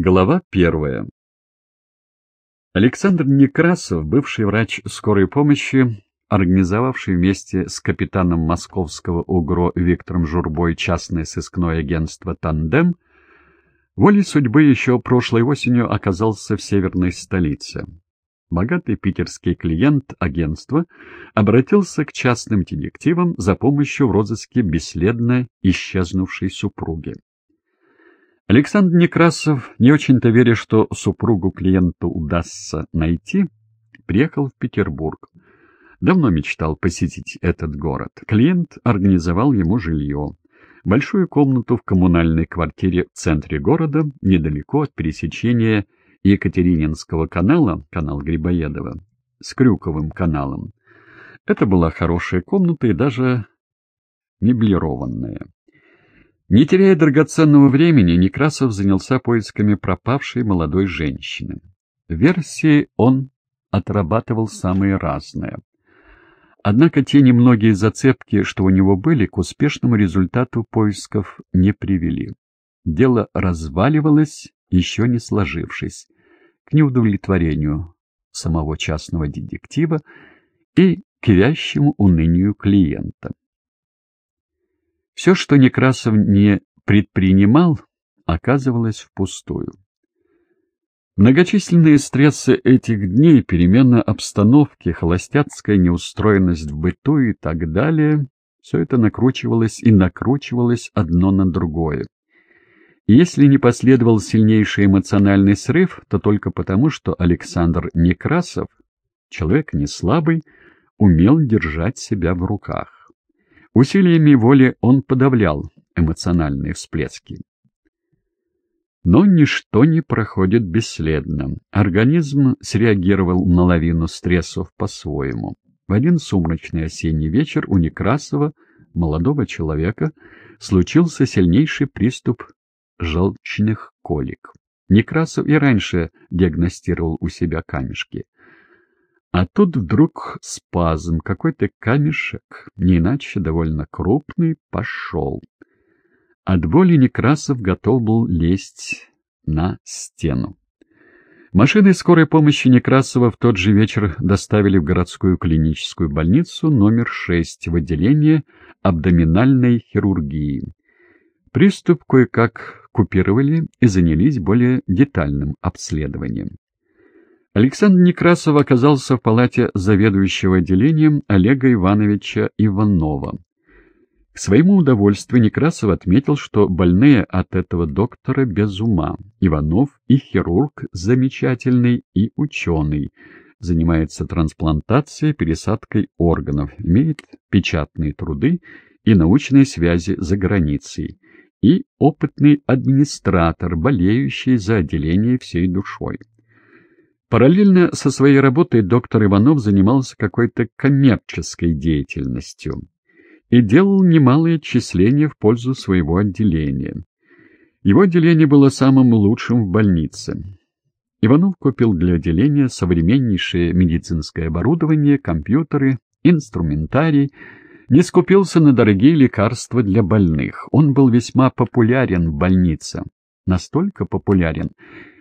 Глава первая. Александр Некрасов, бывший врач скорой помощи, организовавший вместе с капитаном московского УГРО Виктором Журбой частное сыскное агентство «Тандем», волей судьбы еще прошлой осенью оказался в северной столице. Богатый питерский клиент агентства обратился к частным детективам за помощью в розыске бесследно исчезнувшей супруги. Александр Некрасов, не очень-то веря, что супругу клиенту удастся найти, приехал в Петербург. Давно мечтал посетить этот город. Клиент организовал ему жилье. Большую комнату в коммунальной квартире в центре города, недалеко от пересечения Екатерининского канала, канал Грибоедова, с Крюковым каналом. Это была хорошая комната и даже меблированная. Не теряя драгоценного времени, Некрасов занялся поисками пропавшей молодой женщины. Версии он отрабатывал самые разные. Однако те немногие зацепки, что у него были, к успешному результату поисков не привели. Дело разваливалось, еще не сложившись, к неудовлетворению самого частного детектива и к вящему унынию клиента. Все, что Некрасов не предпринимал, оказывалось впустую. Многочисленные стрессы этих дней, перемена обстановки, холостяцкая неустроенность в быту и так далее, все это накручивалось и накручивалось одно на другое. Если не последовал сильнейший эмоциональный срыв, то только потому, что Александр Некрасов, человек не слабый, умел держать себя в руках. Усилиями воли он подавлял эмоциональные всплески. Но ничто не проходит бесследно. Организм среагировал на лавину стрессов по-своему. В один сумрачный осенний вечер у Некрасова, молодого человека, случился сильнейший приступ желчных колик. Некрасов и раньше диагностировал у себя камешки — а тут вдруг спазм, какой-то камешек, не иначе довольно крупный, пошел. От боли Некрасов готов был лезть на стену. Машины скорой помощи Некрасова в тот же вечер доставили в городскую клиническую больницу номер 6 в отделение абдоминальной хирургии. Приступ кое-как купировали и занялись более детальным обследованием. Александр Некрасов оказался в палате заведующего отделением Олега Ивановича Иванова. К своему удовольствию Некрасов отметил, что больные от этого доктора без ума. Иванов и хирург замечательный, и ученый. Занимается трансплантацией, пересадкой органов, имеет печатные труды и научные связи за границей. И опытный администратор, болеющий за отделение всей душой. Параллельно со своей работой доктор Иванов занимался какой-то коммерческой деятельностью и делал немалые отчисления в пользу своего отделения. Его отделение было самым лучшим в больнице. Иванов купил для отделения современнейшее медицинское оборудование, компьютеры, инструментарий, не скупился на дорогие лекарства для больных. Он был весьма популярен в больнице. Настолько популярен,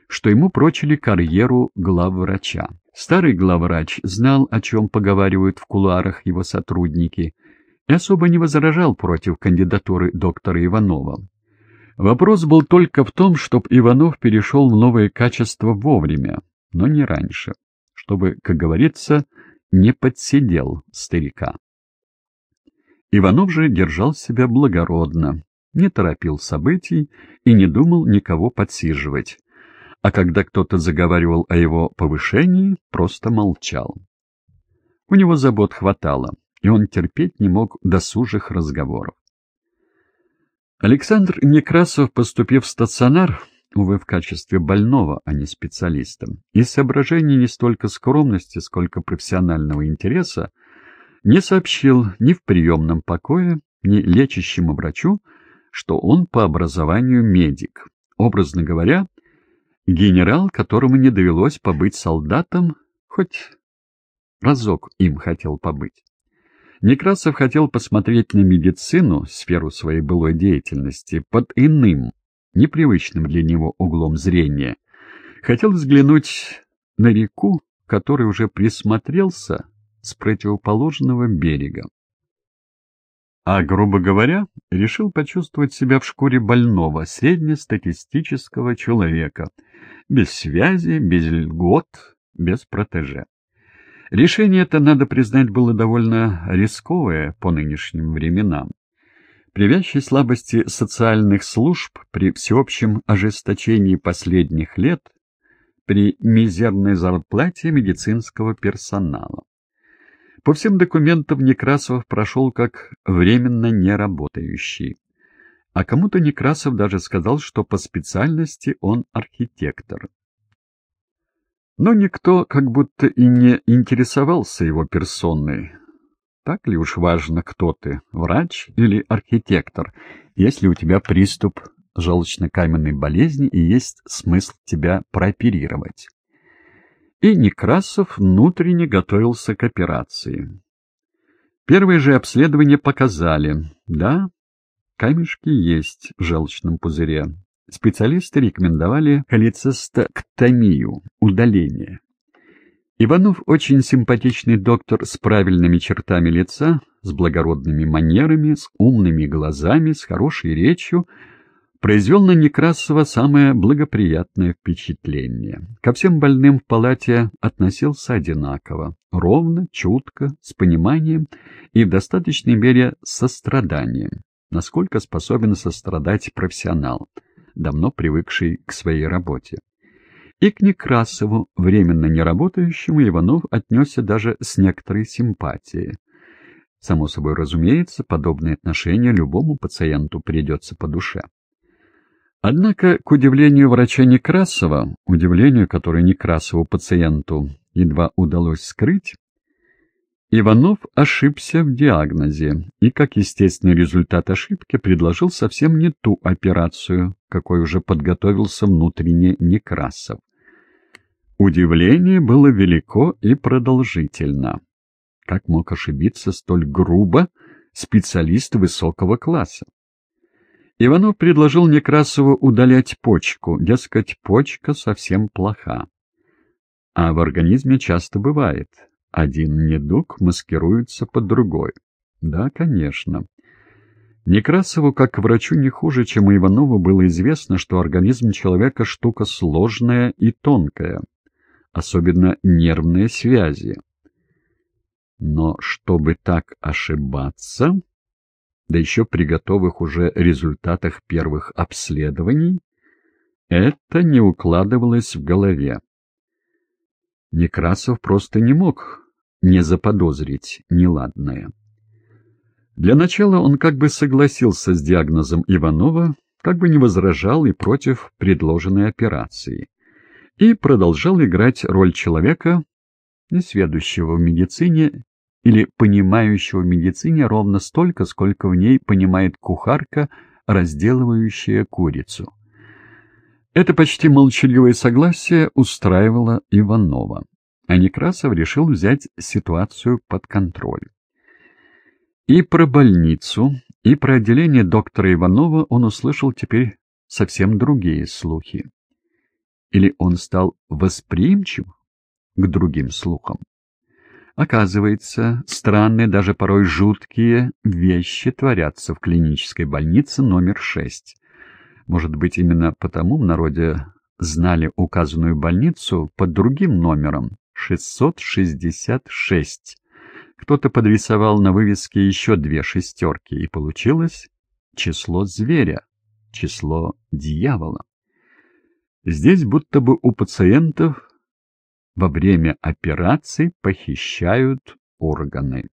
что ему прочили карьеру главврача. Старый главврач знал, о чем поговаривают в кулуарах его сотрудники, и особо не возражал против кандидатуры доктора Иванова. Вопрос был только в том, чтобы Иванов перешел в новые качества вовремя, но не раньше, чтобы, как говорится, не подсидел старика. Иванов же держал себя благородно, не торопил событий и не думал никого подсиживать а когда кто-то заговаривал о его повышении, просто молчал. У него забот хватало, и он терпеть не мог досужих разговоров. Александр Некрасов, поступив в стационар, увы, в качестве больного, а не специалиста, из соображений не столько скромности, сколько профессионального интереса, не сообщил ни в приемном покое, ни лечащему врачу, что он по образованию медик. Образно говоря, Генерал, которому не довелось побыть солдатом, хоть разок им хотел побыть. Некрасов хотел посмотреть на медицину, сферу своей былой деятельности, под иным, непривычным для него углом зрения. Хотел взглянуть на реку, который уже присмотрелся с противоположного берега. А, грубо говоря, решил почувствовать себя в шкуре больного, среднестатистического человека, без связи, без льгот, без протеже. Решение это, надо признать, было довольно рисковое по нынешним временам. При вящей слабости социальных служб, при всеобщем ожесточении последних лет, при мизерной зарплате медицинского персонала. По всем документам Некрасов прошел как временно неработающий. А кому-то Некрасов даже сказал, что по специальности он архитектор. Но никто как будто и не интересовался его персоной. Так ли уж важно, кто ты, врач или архитектор, если у тебя приступ желчно-каменной болезни и есть смысл тебя прооперировать? И Некрасов внутренне готовился к операции. Первые же обследования показали, да, камешки есть в желчном пузыре, Специалисты рекомендовали холецистэктомию, удаление. Иванов очень симпатичный доктор с правильными чертами лица, с благородными манерами, с умными глазами, с хорошей речью, произвел на Некрасова самое благоприятное впечатление. Ко всем больным в палате относился одинаково, ровно, чутко, с пониманием и в достаточной мере состраданием, насколько способен сострадать профессионал – давно привыкший к своей работе. И к Некрасову, временно неработающему, Иванов отнесся даже с некоторой симпатией. Само собой разумеется, подобное отношение любому пациенту придется по душе. Однако, к удивлению врача Некрасова, удивлению, которое Некрасову пациенту едва удалось скрыть, Иванов ошибся в диагнозе и, как естественный результат ошибки, предложил совсем не ту операцию, какой уже подготовился внутренне Некрасов. Удивление было велико и продолжительно. Как мог ошибиться столь грубо специалист высокого класса? Иванов предложил Некрасову удалять почку, дескать, почка совсем плоха. А в организме часто бывает – один недуг маскируется под другой. Да, конечно. Некрасову, как врачу, не хуже, чем Иванову, было известно, что организм человека штука сложная и тонкая, особенно нервные связи. Но чтобы так ошибаться, да еще при готовых уже результатах первых обследований, это не укладывалось в голове. Некрасов просто не мог не заподозрить неладное. Для начала он как бы согласился с диагнозом Иванова, как бы не возражал и против предложенной операции, и продолжал играть роль человека, несведущего в медицине или понимающего медицине ровно столько, сколько в ней понимает кухарка, разделывающая курицу. Это почти молчаливое согласие устраивало Иванова, а Некрасов решил взять ситуацию под контроль. И про больницу, и про отделение доктора Иванова он услышал теперь совсем другие слухи. Или он стал восприимчив к другим слухам? Оказывается, странные, даже порой жуткие вещи творятся в клинической больнице номер шесть. Может быть, именно потому в народе знали указанную больницу под другим номером 666. Кто-то подрисовал на вывеске еще две шестерки, и получилось число зверя, число дьявола. Здесь будто бы у пациентов во время операций похищают органы.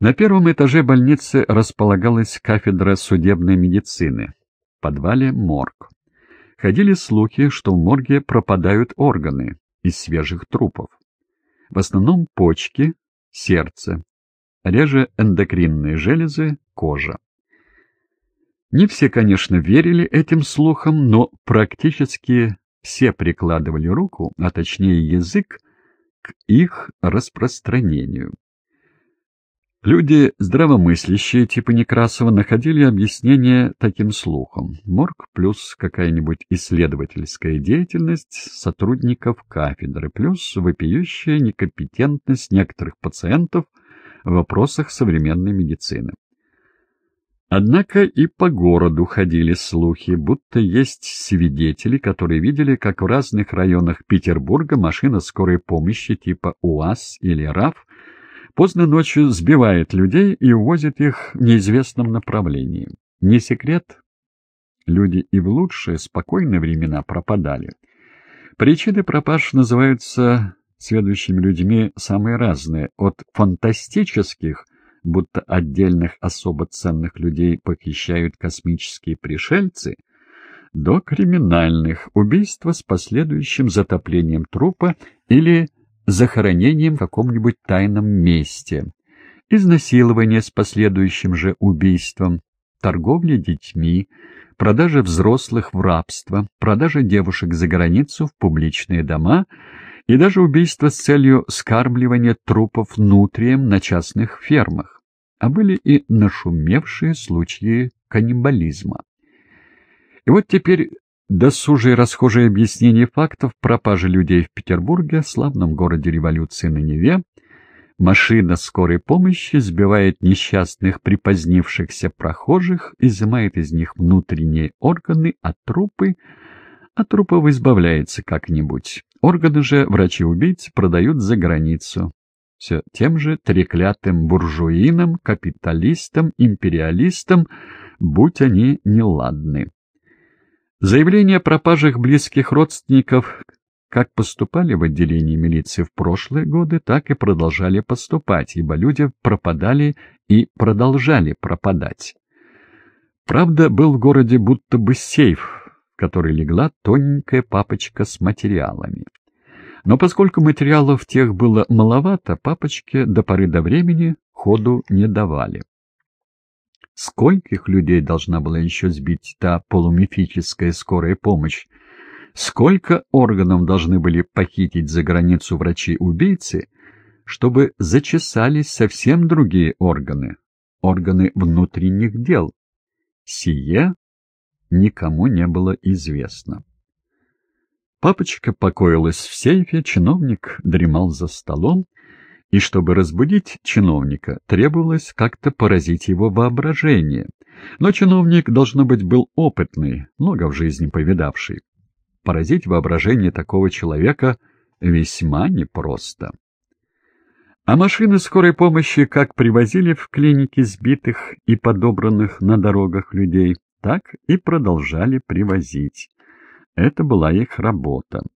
На первом этаже больницы располагалась кафедра судебной медицины, в подвале морг. Ходили слухи, что в морге пропадают органы из свежих трупов. В основном почки, сердце, реже эндокринные железы, кожа. Не все, конечно, верили этим слухам, но практически все прикладывали руку, а точнее язык, к их распространению. Люди, здравомыслящие типа Некрасова, находили объяснение таким слухом. Морг плюс какая-нибудь исследовательская деятельность сотрудников кафедры, плюс вопиющая некомпетентность некоторых пациентов в вопросах современной медицины. Однако и по городу ходили слухи, будто есть свидетели, которые видели, как в разных районах Петербурга машина скорой помощи типа УАЗ или РАФ поздно ночью сбивает людей и увозит их в неизвестном направлении. Не секрет, люди и в лучшие, спокойные времена пропадали. Причины пропаж называются следующими людьми самые разные, от фантастических, будто отдельных особо ценных людей похищают космические пришельцы, до криминальных, убийства с последующим затоплением трупа или захоронением в каком-нибудь тайном месте, изнасилование с последующим же убийством, торговля детьми, продажа взрослых в рабство, продажа девушек за границу в публичные дома и даже убийство с целью скармливания трупов нутрием на частных фермах. А были и нашумевшие случаи каннибализма. И вот теперь Досужие расхожие объяснения фактов пропажи людей в Петербурге, славном городе революции на Неве, машина скорой помощи сбивает несчастных припозднившихся прохожих, изымает из них внутренние органы, а трупы... От трупов избавляется как-нибудь. Органы же врачи-убийцы продают за границу. Все тем же треклятым буржуинам, капиталистам, империалистам, будь они неладны. Заявления о пропажах близких родственников как поступали в отделении милиции в прошлые годы, так и продолжали поступать, ибо люди пропадали и продолжали пропадать. Правда, был в городе будто бы сейф, в который легла тоненькая папочка с материалами. Но поскольку материалов тех было маловато, папочке до поры до времени ходу не давали. Скольких людей должна была еще сбить та полумифическая скорая помощь? Сколько органов должны были похитить за границу врачи-убийцы, чтобы зачесались совсем другие органы, органы внутренних дел? Сие никому не было известно. Папочка покоилась в сейфе, чиновник дремал за столом, и чтобы разбудить чиновника, требовалось как-то поразить его воображение. Но чиновник, должно быть, был опытный, много в жизни повидавший. Поразить воображение такого человека весьма непросто. А машины скорой помощи как привозили в клиники сбитых и подобранных на дорогах людей, так и продолжали привозить. Это была их работа.